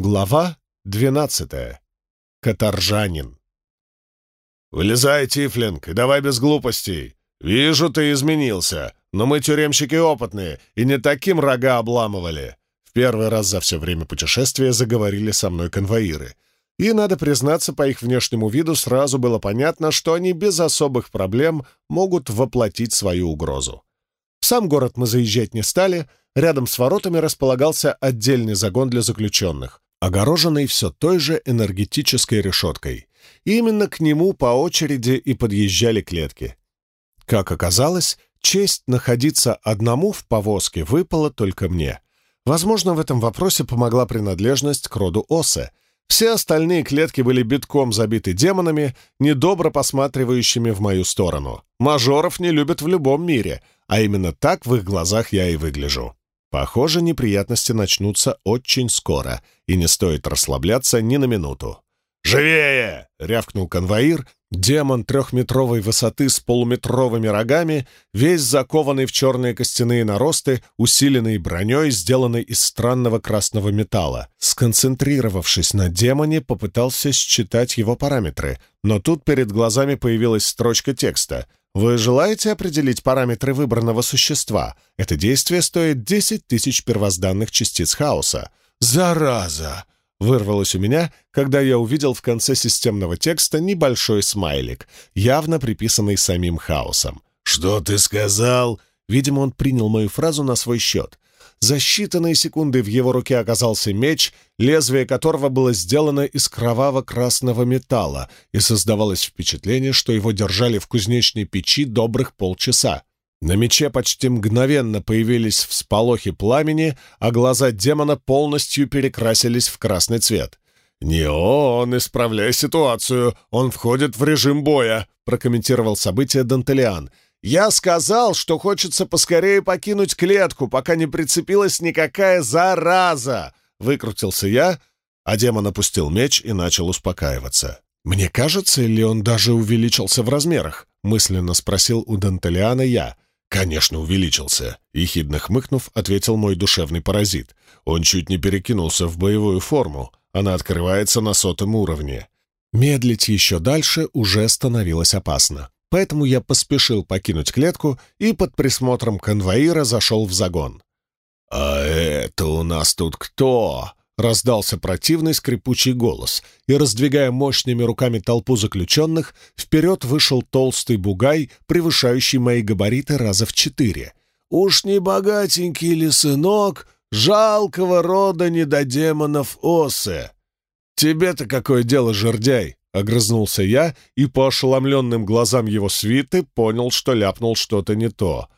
Глава двенадцатая. Каторжанин. «Вылезай, Тифлинг, и давай без глупостей. Вижу, ты изменился, но мы тюремщики опытные и не таким рога обламывали». В первый раз за все время путешествия заговорили со мной конвоиры. И, надо признаться, по их внешнему виду сразу было понятно, что они без особых проблем могут воплотить свою угрозу. В сам город мы заезжать не стали, рядом с воротами располагался отдельный загон для заключенных огороженный все той же энергетической решеткой. Именно к нему по очереди и подъезжали клетки. Как оказалось, честь находиться одному в повозке выпала только мне. Возможно, в этом вопросе помогла принадлежность к роду Осе. Все остальные клетки были битком забиты демонами, недобро посматривающими в мою сторону. Мажоров не любят в любом мире, а именно так в их глазах я и выгляжу. Похоже, неприятности начнутся очень скоро, и не стоит расслабляться ни на минуту. «Живее!» — рявкнул конвоир. Демон трехметровой высоты с полуметровыми рогами, весь закованный в черные костяные наросты, усиленный броней, сделанной из странного красного металла. Сконцентрировавшись на демоне, попытался считать его параметры, но тут перед глазами появилась строчка текста — вы желаете определить параметры выбранного существа? Это действие стоит 10 тысяч первозданных частиц хаоса. «Зараза!» — вырвалось у меня, когда я увидел в конце системного текста небольшой смайлик, явно приписанный самим хаосом. «Что ты сказал?» Видимо, он принял мою фразу на свой счет. За считанные секунды в его руке оказался меч, лезвие которого было сделано из кроваво-красного металла, и создавалось впечатление, что его держали в кузнечной печи добрых полчаса. На мече почти мгновенно появились всполохи пламени, а глаза демона полностью перекрасились в красный цвет. «Не он, исправляй ситуацию, он входит в режим боя», прокомментировал событие Дантелиан — я сказал, что хочется поскорее покинуть клетку, пока не прицепилась никакая зараза!» Выкрутился я, а демон опустил меч и начал успокаиваться. «Мне кажется, или он даже увеличился в размерах?» — мысленно спросил у Дантелиана я. «Конечно, увеличился», — ехидно хмыкнув, ответил мой душевный паразит. «Он чуть не перекинулся в боевую форму. Она открывается на сотом уровне». Медлить еще дальше уже становилось опасно поэтому я поспешил покинуть клетку и под присмотром конвоира зашел в загон. «А это у нас тут кто?» — раздался противный скрипучий голос, и, раздвигая мощными руками толпу заключенных, вперед вышел толстый бугай, превышающий мои габариты раза в четыре. «Уж не богатенький ли сынок жалкого рода недодемонов Осе? Тебе-то какое дело, жердяй?» Огрызнулся я и по ошеломленным глазам его свиты понял, что ляпнул что-то не то.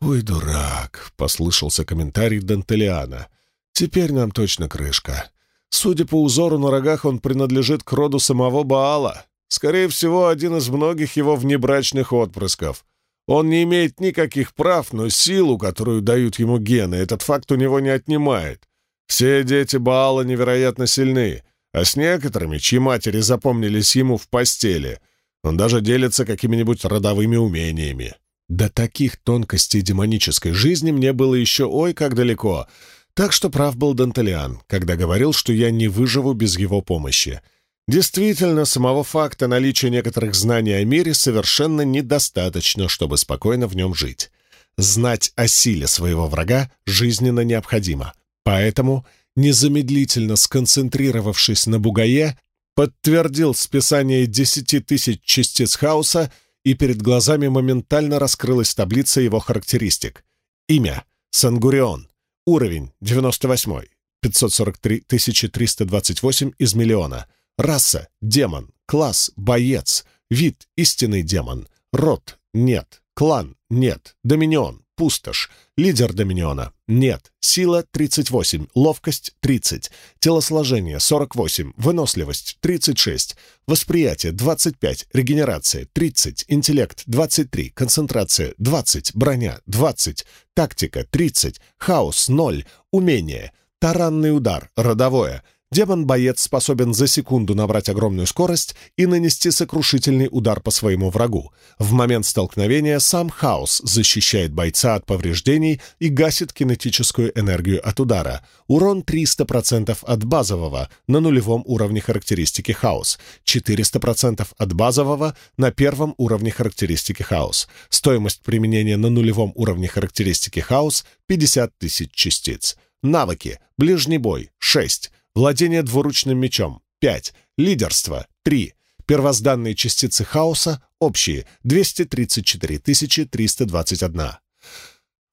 «Ой, дурак!» — послышался комментарий Дантелиана. «Теперь нам точно крышка. Судя по узору на рогах, он принадлежит к роду самого Баала. Скорее всего, один из многих его внебрачных отпрысков. Он не имеет никаких прав, но силу, которую дают ему гены, этот факт у него не отнимает. Все дети Баала невероятно сильны, а с некоторыми, чьи матери запомнились ему в постели, он даже делится какими-нибудь родовыми умениями. До таких тонкостей демонической жизни мне было еще ой как далеко, так что прав был Дантелиан, когда говорил, что я не выживу без его помощи. Действительно, самого факта наличия некоторых знаний о мире совершенно недостаточно, чтобы спокойно в нем жить. Знать о силе своего врага жизненно необходимо. Поэтому незамедлительно сконцентрировавшись на бугае, подтвердил списание десяти тысяч частиц хаоса, и перед глазами моментально раскрылась таблица его характеристик. Имя — Сангурион. Уровень — 98 543 328 из миллиона. Раса — демон. Класс — боец. Вид — истинный демон. Род — нет. Клан — нет. Доминион пустошь. Лидер Доминиона. Нет. Сила 38, ловкость 30, телосложение 48, выносливость 36, восприятие 25, регенерация 30, интеллект 23, концентрация 20, броня 20, тактика 30, хаос 0, умение, таранный удар, родовое, демон-боец способен за секунду набрать огромную скорость и нанести сокрушительный удар по своему врагу. В момент столкновения сам хаос защищает бойца от повреждений и гасит кинетическую энергию от удара. Урон 300% от базового на нулевом уровне характеристики хаос, 400% от базового на первом уровне характеристики хаос. Стоимость применения на нулевом уровне характеристики хаос — 50 тысяч частиц. Навыки. Ближний бой — 6. Владение двуручным мечом — 5. Лидерство — 3. Первозданные частицы хаоса — общие — 234 321.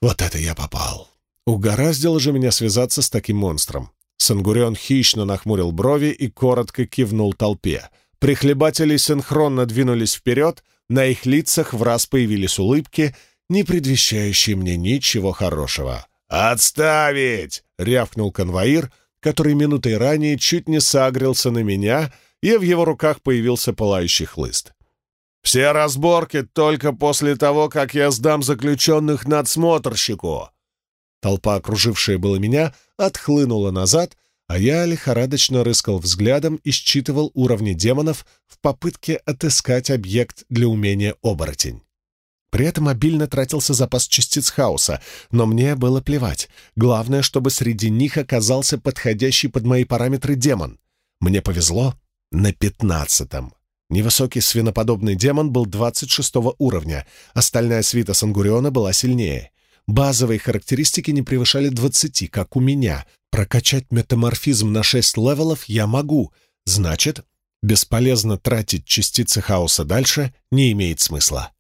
Вот это я попал. Угораздило же меня связаться с таким монстром. Сангурион хищно нахмурил брови и коротко кивнул толпе. Прихлебатели синхронно двинулись вперед, на их лицах в раз появились улыбки, не предвещающие мне ничего хорошего. «Отставить!» — рявкнул конвоир, который минутой ранее чуть не сагрился на меня, и в его руках появился пылающий хлыст. «Все разборки только после того, как я сдам заключенных надсмотрщику!» Толпа, окружившая было меня, отхлынула назад, а я лихорадочно рыскал взглядом и считывал уровни демонов в попытке отыскать объект для умения оборотень. При этом обильно тратился запас частиц хаоса, но мне было плевать. Главное, чтобы среди них оказался подходящий под мои параметры демон. Мне повезло на пятнадцатом. Невысокий свиноподобный демон был 26 уровня, остальная свита Сангуриона была сильнее. Базовые характеристики не превышали 20, как у меня. Прокачать метаморфизм на 6 левелов я могу. Значит, бесполезно тратить частицы хаоса дальше не имеет смысла.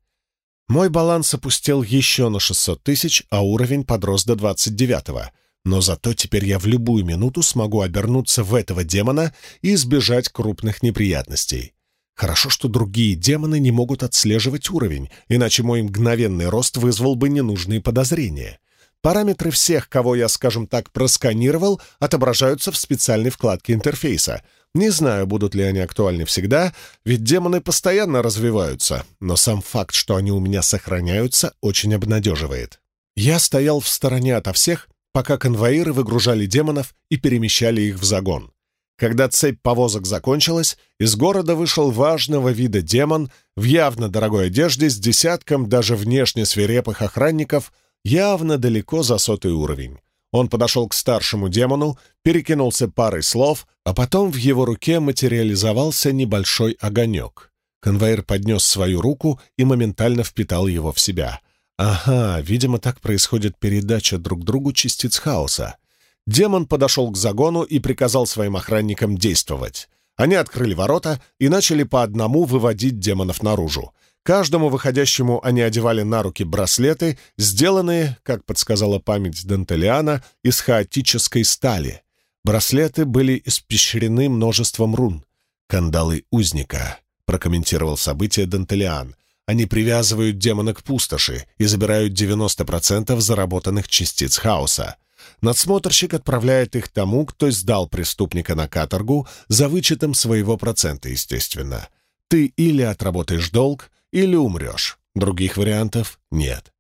Мой баланс опустел еще на 600 тысяч, а уровень подрос до 29-го. Но зато теперь я в любую минуту смогу обернуться в этого демона и избежать крупных неприятностей. Хорошо, что другие демоны не могут отслеживать уровень, иначе мой мгновенный рост вызвал бы ненужные подозрения. Параметры всех, кого я, скажем так, просканировал, отображаются в специальной вкладке интерфейса. Не знаю, будут ли они актуальны всегда, ведь демоны постоянно развиваются, но сам факт, что они у меня сохраняются, очень обнадеживает. Я стоял в стороне ото всех, пока конвоиры выгружали демонов и перемещали их в загон. Когда цепь повозок закончилась, из города вышел важного вида демон в явно дорогой одежде с десятком даже внешне свирепых охранников, явно далеко за сотый уровень. Он подошел к старшему демону, перекинулся парой слов, а потом в его руке материализовался небольшой огонек. Конвейер поднес свою руку и моментально впитал его в себя. Ага, видимо, так происходит передача друг другу частиц хаоса. Демон подошел к загону и приказал своим охранникам действовать. Они открыли ворота и начали по одному выводить демонов наружу. Каждому выходящему они одевали на руки браслеты, сделанные, как подсказала память Дантелиана, из хаотической стали. Браслеты были испещрены множеством рун. «Кандалы узника», — прокомментировал событие Дантелиан. «Они привязывают демона к пустоши и забирают 90% заработанных частиц хаоса. Надсмотрщик отправляет их тому, кто сдал преступника на каторгу за вычетом своего процента, естественно. Ты или отработаешь долг, или умрешь. Других вариантов нет.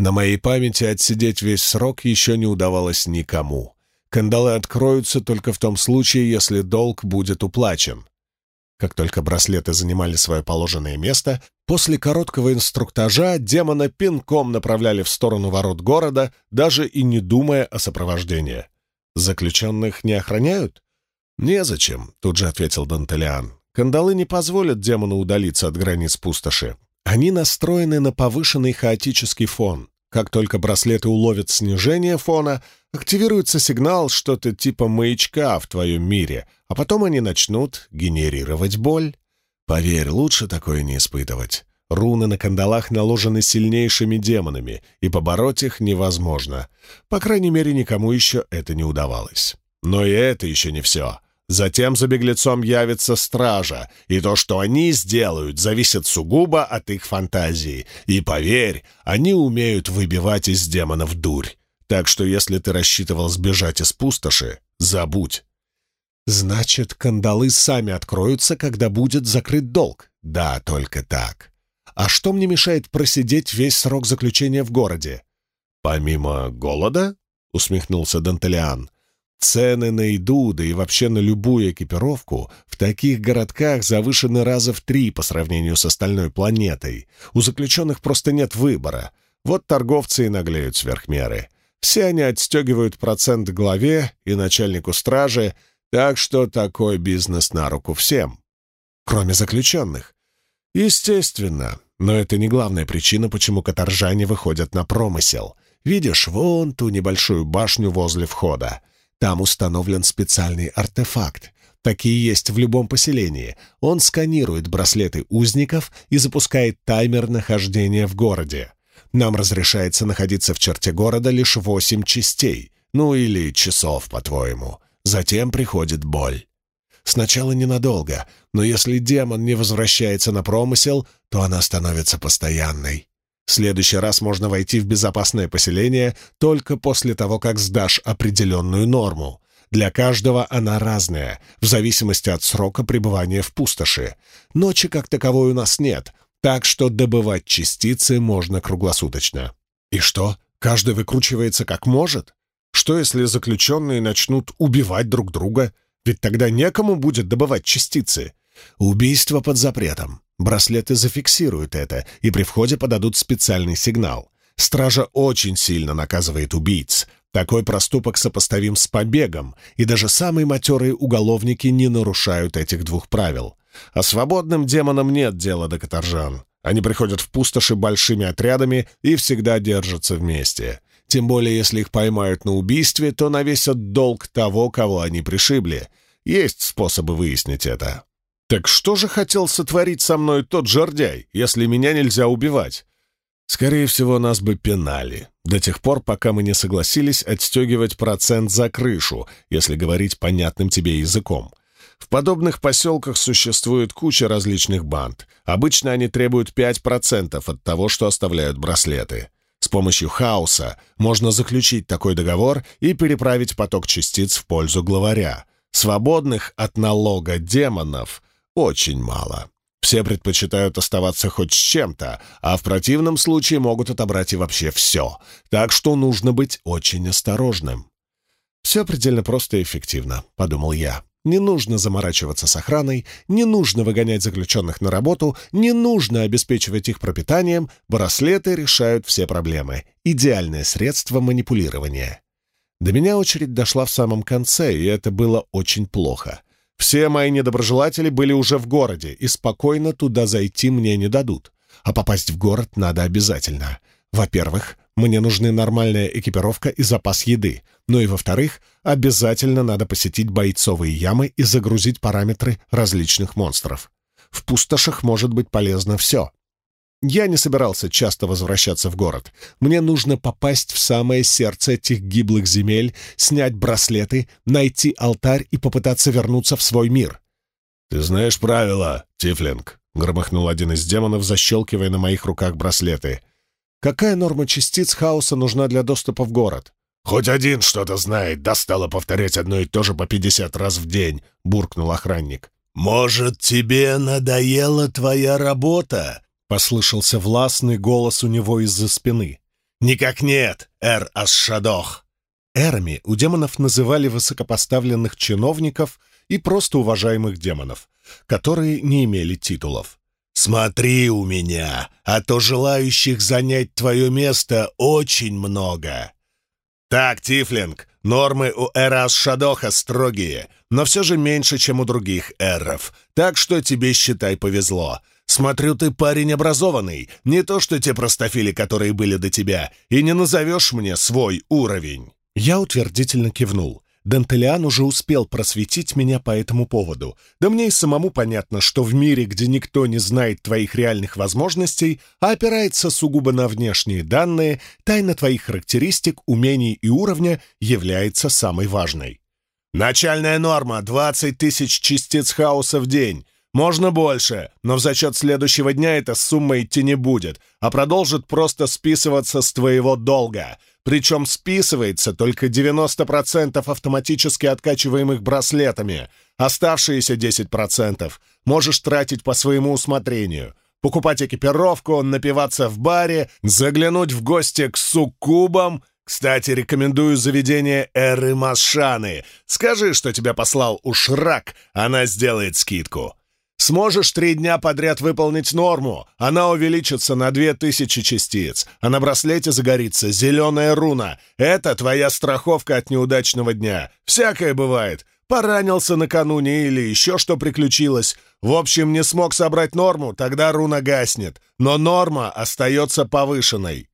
На моей памяти отсидеть весь срок еще не удавалось никому. Кандалы откроются только в том случае, если долг будет уплачен. Как только браслеты занимали свое положенное место, после короткого инструктажа демона пинком направляли в сторону ворот города, даже и не думая о сопровождении. «Заключенных не охраняют?» «Незачем», — тут же ответил Дантелиан. «Кандалы не позволят демону удалиться от границ пустоши. Они настроены на повышенный хаотический фон. Как только браслеты уловят снижение фона, активируется сигнал что-то типа маячка в твоем мире, а потом они начнут генерировать боль. Поверь, лучше такое не испытывать. Руны на кандалах наложены сильнейшими демонами, и побороть их невозможно. По крайней мере, никому еще это не удавалось. Но и это еще не все. Затем за беглецом явится стража, и то, что они сделают, зависит сугубо от их фантазии. И поверь, они умеют выбивать из демонов дурь. Так что если ты рассчитывал сбежать из пустоши, забудь. Значит, кандалы сами откроются, когда будет закрыт долг. Да, только так. А что мне мешает просидеть весь срок заключения в городе? Помимо голода? Усмехнулся Дантелиан. Цены на еду, да и вообще на любую экипировку в таких городках завышены раза в три по сравнению с остальной планетой. У заключенных просто нет выбора. Вот торговцы и наглеют сверх меры. Все они отстегивают процент главе и начальнику стражи, так что такой бизнес на руку всем. Кроме заключенных. Естественно, но это не главная причина, почему каторжане выходят на промысел. Видишь, вон ту небольшую башню возле входа. Там установлен специальный артефакт. Такие есть в любом поселении. Он сканирует браслеты узников и запускает таймер нахождения в городе. Нам разрешается находиться в черте города лишь восемь частей, ну или часов, по-твоему. Затем приходит боль. Сначала ненадолго, но если демон не возвращается на промысел, то она становится постоянной. Следующий раз можно войти в безопасное поселение только после того, как сдашь определенную норму. Для каждого она разная, в зависимости от срока пребывания в пустоши. Ночи как таковой у нас нет, так что добывать частицы можно круглосуточно. И что, каждый выкручивается как может? Что, если заключенные начнут убивать друг друга? Ведь тогда некому будет добывать частицы. Убийство под запретом. Браслеты зафиксируют это и при входе подадут специальный сигнал. Стража очень сильно наказывает убийц. Такой проступок сопоставим с побегом, и даже самые матерые уголовники не нарушают этих двух правил. А свободным демонам нет дела до каторжан. Они приходят в пустоши большими отрядами и всегда держатся вместе. Тем более, если их поймают на убийстве, то навесят долг того, кого они пришибли. Есть способы выяснить это. Так что же хотел сотворить со мной тот жердяй, если меня нельзя убивать? Скорее всего, нас бы пинали, до тех пор, пока мы не согласились отстегивать процент за крышу, если говорить понятным тебе языком. В подобных поселках существует куча различных банд. Обычно они требуют 5% от того, что оставляют браслеты. С помощью хаоса можно заключить такой договор и переправить поток частиц в пользу главаря. Свободных от налога демонов очень мало. Все предпочитают оставаться хоть с чем-то, а в противном случае могут отобрать и вообще все. Так что нужно быть очень осторожным. «Все предельно просто и эффективно», — подумал я. «Не нужно заморачиваться с охраной, не нужно выгонять заключенных на работу, не нужно обеспечивать их пропитанием, браслеты решают все проблемы. Идеальное средство манипулирования». До меня очередь дошла в самом конце, и это было очень плохо. Все мои недоброжелатели были уже в городе, и спокойно туда зайти мне не дадут. А попасть в город надо обязательно. Во-первых, мне нужны нормальная экипировка и запас еды. Ну и во-вторых, обязательно надо посетить бойцовые ямы и загрузить параметры различных монстров. В пустошах может быть полезно все. Я не собирался часто возвращаться в город. Мне нужно попасть в самое сердце этих гиблых земель, снять браслеты, найти алтарь и попытаться вернуться в свой мир. «Ты знаешь правила, Тифлинг», — громыхнул один из демонов, защелкивая на моих руках браслеты. «Какая норма частиц хаоса нужна для доступа в город?» «Хоть один что-то знает, достало повторять одно и то же по пятьдесят раз в день», — буркнул охранник. «Может, тебе надоела твоя работа?» — послышался властный голос у него из-за спины. «Никак нет, эр Асшадох!» Эрами у демонов называли высокопоставленных чиновников и просто уважаемых демонов, которые не имели титулов. «Смотри у меня, а то желающих занять твое место очень много!» «Так, Тифлинг, нормы у эра Асшадоха строгие, но все же меньше, чем у других эров, так что тебе, считай, повезло. Смотрю, ты парень образованный, не то что те простофили, которые были до тебя, и не назовешь мне свой уровень». Я утвердительно кивнул. Дантелиан уже успел просветить меня по этому поводу. Да мне и самому понятно, что в мире, где никто не знает твоих реальных возможностей, а опирается сугубо на внешние данные, тайна твоих характеристик, умений и уровня является самой важной. Начальная норма — 20 тысяч частиц хаоса в день. Можно больше, но в зачет следующего дня эта сумма идти не будет, а продолжит просто списываться с твоего долга. Причем списывается только 90% автоматически откачиваемых браслетами. Оставшиеся 10% можешь тратить по своему усмотрению. Покупать экипировку, напиваться в баре, заглянуть в гости к суккубам. Кстати, рекомендую заведение Эры Машаны. Скажи, что тебя послал Ушрак, она сделает скидку. Сможешь три дня подряд выполнить норму, она увеличится на две тысячи частиц, а на браслете загорится зеленая руна. Это твоя страховка от неудачного дня. Всякое бывает. Поранился накануне или еще что приключилось. В общем, не смог собрать норму, тогда руна гаснет. Но норма остается повышенной.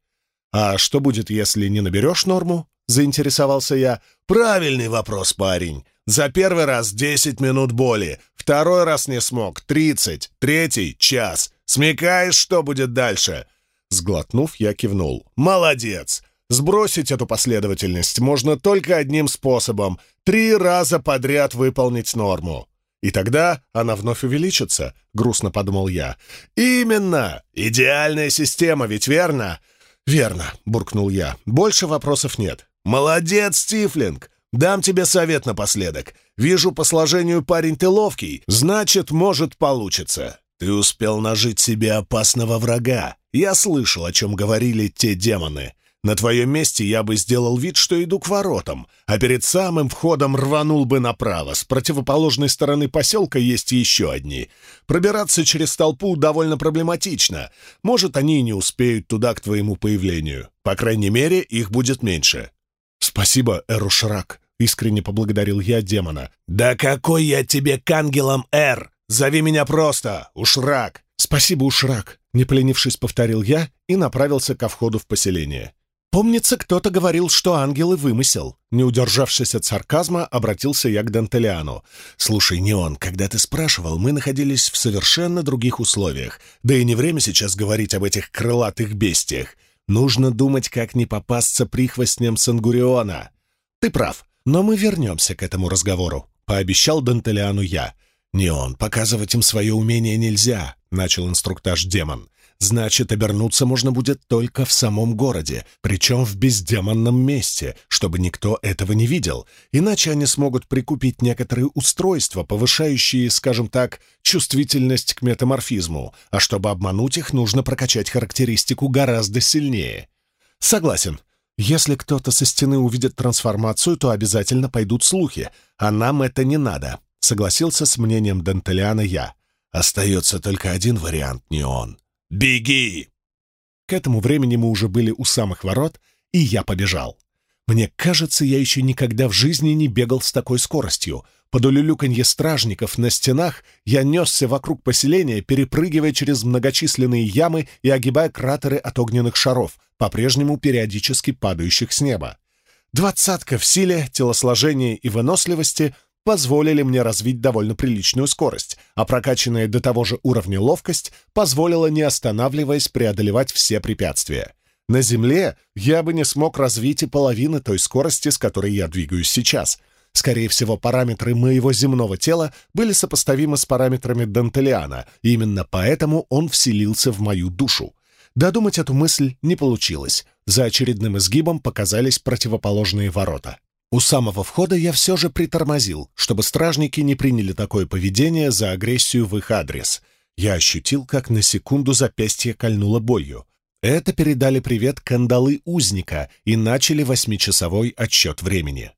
«А что будет, если не наберешь норму?» — заинтересовался я. «Правильный вопрос, парень. За первый раз 10 минут боли, второй раз не смог, 30, третий — час. Смекаешь, что будет дальше?» Сглотнув, я кивнул. «Молодец! Сбросить эту последовательность можно только одним способом — три раза подряд выполнить норму. И тогда она вновь увеличится», — грустно подумал я. «Именно! Идеальная система, ведь верно?» «Верно», — буркнул я. «Больше вопросов нет». «Молодец, Стифлинг! Дам тебе совет напоследок. Вижу, по сложению парень ты ловкий, значит, может получиться. Ты успел нажить себе опасного врага. Я слышал, о чем говорили те демоны. На твоем месте я бы сделал вид, что иду к воротам, а перед самым входом рванул бы направо. С противоположной стороны поселка есть еще одни. Пробираться через толпу довольно проблематично. Может, они и не успеют туда к твоему появлению. По крайней мере, их будет меньше. «Спасибо, Эрушрак», — искренне поблагодарил я демона. «Да какой я тебе к ангелам, Эр! Зови меня просто, Ушрак!» «Спасибо, Ушрак», — не поленившись, повторил я и направился ко входу в поселение. «Помнится, кто-то говорил, что ангелы вымысел». Не удержавшись от сарказма, обратился я к Дантелиану. «Слушай, Неон, когда ты спрашивал, мы находились в совершенно других условиях. Да и не время сейчас говорить об этих крылатых бестиях. Нужно думать, как не попасться прихвостням Сангуриона. Ты прав, но мы вернемся к этому разговору», — пообещал Дантелиану я. «Неон, показывать им свое умение нельзя», — начал инструктаж демон. Значит, обернуться можно будет только в самом городе, причем в бездемонном месте, чтобы никто этого не видел. Иначе они смогут прикупить некоторые устройства, повышающие, скажем так, чувствительность к метаморфизму, а чтобы обмануть их, нужно прокачать характеристику гораздо сильнее. Согласен. Если кто-то со стены увидит трансформацию, то обязательно пойдут слухи, а нам это не надо, согласился с мнением Дантелиана я. Остается только один вариант, не он. «Беги!» К этому времени мы уже были у самых ворот, и я побежал. Мне кажется, я еще никогда в жизни не бегал с такой скоростью. Под улюлюканье стражников на стенах я несся вокруг поселения, перепрыгивая через многочисленные ямы и огибая кратеры от огненных шаров, по-прежнему периодически падающих с неба. Двадцатка в силе, телосложении и выносливости позволили мне развить довольно приличную скорость, а прокачанная до того же уровня ловкость позволила, не останавливаясь, преодолевать все препятствия. На Земле я бы не смог развить и половины той скорости, с которой я двигаюсь сейчас. Скорее всего, параметры моего земного тела были сопоставимы с параметрами Дантелиана, именно поэтому он вселился в мою душу. Додумать эту мысль не получилось. За очередным изгибом показались противоположные ворота. У самого входа я все же притормозил, чтобы стражники не приняли такое поведение за агрессию в их адрес. Я ощутил, как на секунду запястье кольнуло болью. Это передали привет кандалы узника и начали восьмичасовой отсчет времени.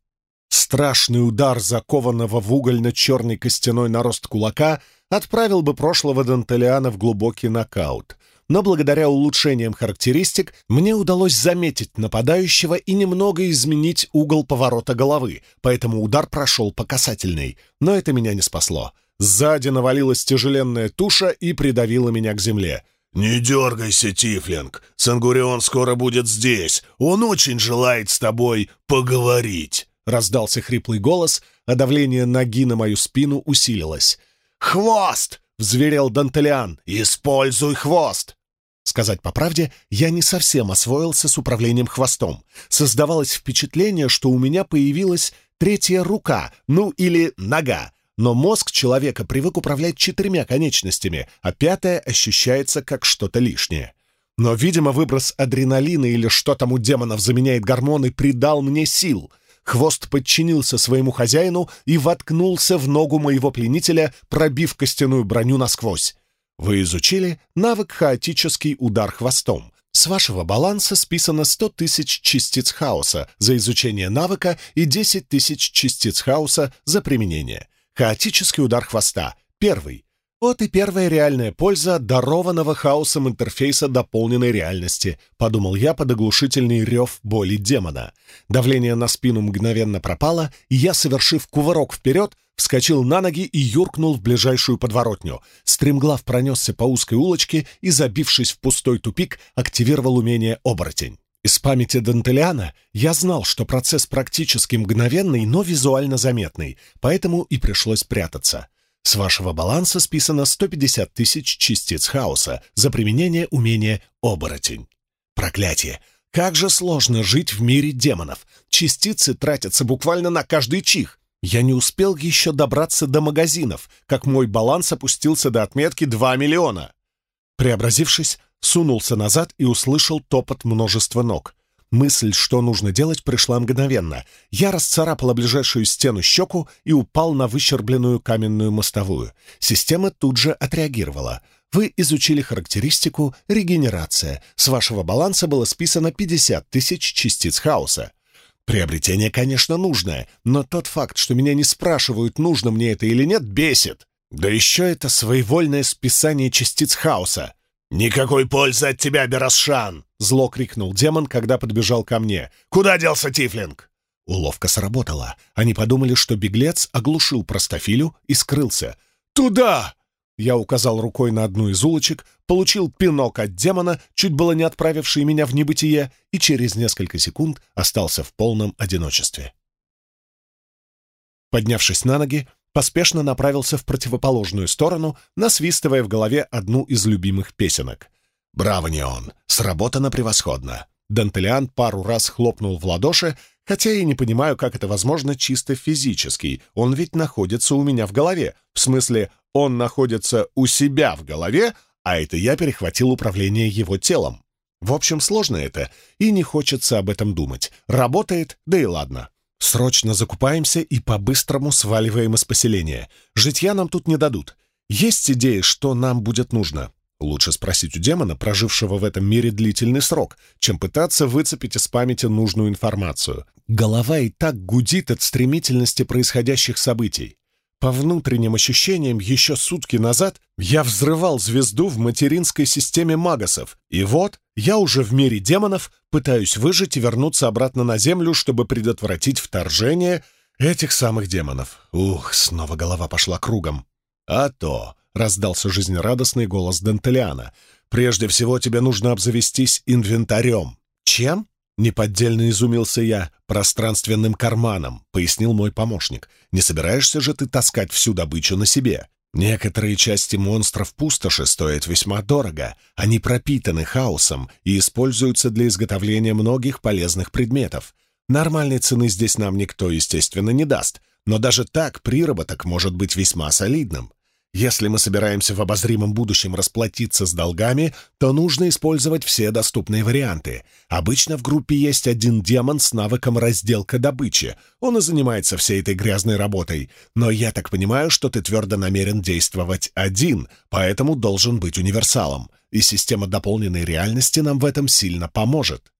Страшный удар закованного в угольно-черный костяной нарост кулака отправил бы прошлого Дантелиана в глубокий нокаут но благодаря улучшениям характеристик мне удалось заметить нападающего и немного изменить угол поворота головы, поэтому удар прошел по касательной. Но это меня не спасло. Сзади навалилась тяжеленная туша и придавила меня к земле. «Не дергайся, Тифлинг, Сангурион скоро будет здесь. Он очень желает с тобой поговорить», — раздался хриплый голос, а давление ноги на мою спину усилилось. «Хвост!» — взверел Дантелиан. «Используй хвост!» Сказать по правде, я не совсем освоился с управлением хвостом. Создавалось впечатление, что у меня появилась третья рука, ну или нога. Но мозг человека привык управлять четырьмя конечностями, а пятая ощущается как что-то лишнее. Но, видимо, выброс адреналина или что там у демонов заменяет гормоны придал мне сил — Хвост подчинился своему хозяину и воткнулся в ногу моего пленителя, пробив костяную броню насквозь. Вы изучили навык хаотический удар хвостом. С вашего баланса списано 100 тысяч частиц хаоса за изучение навыка и 10 тысяч частиц хаоса за применение. Хаотический удар хвоста. Первый. Вот и первая реальная польза дарованного хаосом интерфейса дополненной реальности, подумал я под оглушительный рев боли демона. Давление на спину мгновенно пропало, и я, совершив кувырок вперед, вскочил на ноги и юркнул в ближайшую подворотню. Стремглав пронесся по узкой улочке и, забившись в пустой тупик, активировал умение «Оборотень». Из памяти Дантелиана я знал, что процесс практически мгновенный, но визуально заметный, поэтому и пришлось прятаться. С вашего баланса списано 150 тысяч частиц хаоса за применение умения «Оборотень». Проклятие! Как же сложно жить в мире демонов! Частицы тратятся буквально на каждый чих. Я не успел еще добраться до магазинов, как мой баланс опустился до отметки 2 миллиона. Преобразившись, сунулся назад и услышал топот множества ног. Мысль, что нужно делать, пришла мгновенно. Я расцарапал ближайшую стену щеку и упал на выщербленную каменную мостовую. Система тут же отреагировала. Вы изучили характеристику «регенерация». С вашего баланса было списано 50 тысяч частиц хаоса. Приобретение, конечно, нужное, но тот факт, что меня не спрашивают, нужно мне это или нет, бесит. Да еще это своевольное списание частиц хаоса. «Никакой пользы от тебя, Берасшан!» — зло крикнул демон, когда подбежал ко мне. «Куда делся Тифлинг?» Уловка сработала. Они подумали, что беглец оглушил простофилю и скрылся. «Туда!» Я указал рукой на одну из улочек, получил пинок от демона, чуть было не отправивший меня в небытие, и через несколько секунд остался в полном одиночестве. Поднявшись на ноги, поспешно направился в противоположную сторону, насвистывая в голове одну из любимых песенок. «Браво, Неон! Сработано превосходно!» Дантелиан пару раз хлопнул в ладоши, хотя и не понимаю, как это возможно чисто физически. Он ведь находится у меня в голове. В смысле, он находится у себя в голове, а это я перехватил управление его телом. В общем, сложно это, и не хочется об этом думать. Работает, да и ладно. Срочно закупаемся и по-быстрому сваливаем из поселения. Житья нам тут не дадут. Есть идеи, что нам будет нужно? Лучше спросить у демона, прожившего в этом мире длительный срок, чем пытаться выцепить из памяти нужную информацию. Голова и так гудит от стремительности происходящих событий. По внутренним ощущениям, еще сутки назад я взрывал звезду в материнской системе магасов, и вот я уже в мире демонов пытаюсь выжить и вернуться обратно на Землю, чтобы предотвратить вторжение этих самых демонов. Ух, снова голова пошла кругом. А то, — раздался жизнерадостный голос Дентелиана, — прежде всего тебе нужно обзавестись инвентарем. Чем? Неподдельно изумился я. «Пространственным карманом», — пояснил мой помощник. «Не собираешься же ты таскать всю добычу на себе? Некоторые части монстров пустоши стоят весьма дорого. Они пропитаны хаосом и используются для изготовления многих полезных предметов. Нормальной цены здесь нам никто, естественно, не даст, но даже так приработок может быть весьма солидным. Если мы собираемся в обозримом будущем расплатиться с долгами, то нужно использовать все доступные варианты. Обычно в группе есть один демон с навыком разделка добычи. Он и занимается всей этой грязной работой. Но я так понимаю, что ты твердо намерен действовать один, поэтому должен быть универсалом. И система дополненной реальности нам в этом сильно поможет.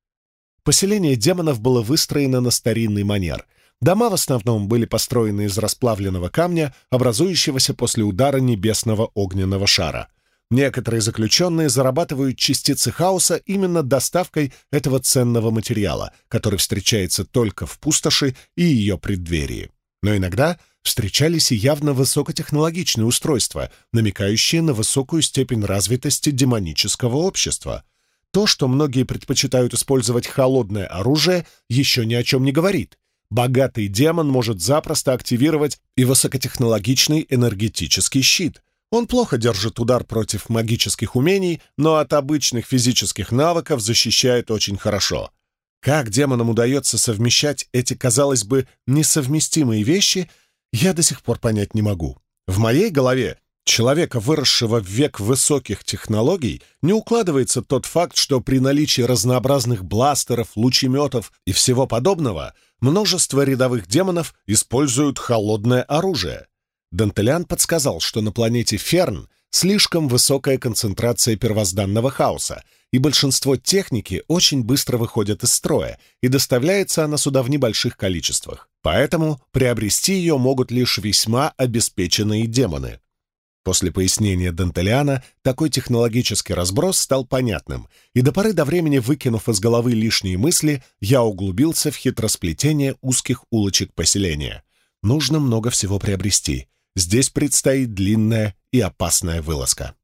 Поселение демонов было выстроено на старинный манер — Дома в основном были построены из расплавленного камня, образующегося после удара небесного огненного шара. Некоторые заключенные зарабатывают частицы хаоса именно доставкой этого ценного материала, который встречается только в пустоши и ее преддверии. Но иногда встречались и явно высокотехнологичные устройства, намекающие на высокую степень развитости демонического общества. То, что многие предпочитают использовать холодное оружие, еще ни о чем не говорит богатый демон может запросто активировать и высокотехнологичный энергетический щит. Он плохо держит удар против магических умений, но от обычных физических навыков защищает очень хорошо. Как демонам удается совмещать эти, казалось бы, несовместимые вещи, я до сих пор понять не могу. В моей голове человека, выросшего в век высоких технологий, не укладывается тот факт, что при наличии разнообразных бластеров, лучеметов и всего подобного множество рядовых демонов используют холодное оружие. Дантелян подсказал, что на планете Ферн слишком высокая концентрация первозданного хаоса, и большинство техники очень быстро выходит из строя, и доставляется она сюда в небольших количествах. Поэтому приобрести ее могут лишь весьма обеспеченные демоны. После пояснения Дантелиана такой технологический разброс стал понятным, и до поры до времени, выкинув из головы лишние мысли, я углубился в хитросплетение узких улочек поселения. Нужно много всего приобрести. Здесь предстоит длинная и опасная вылазка.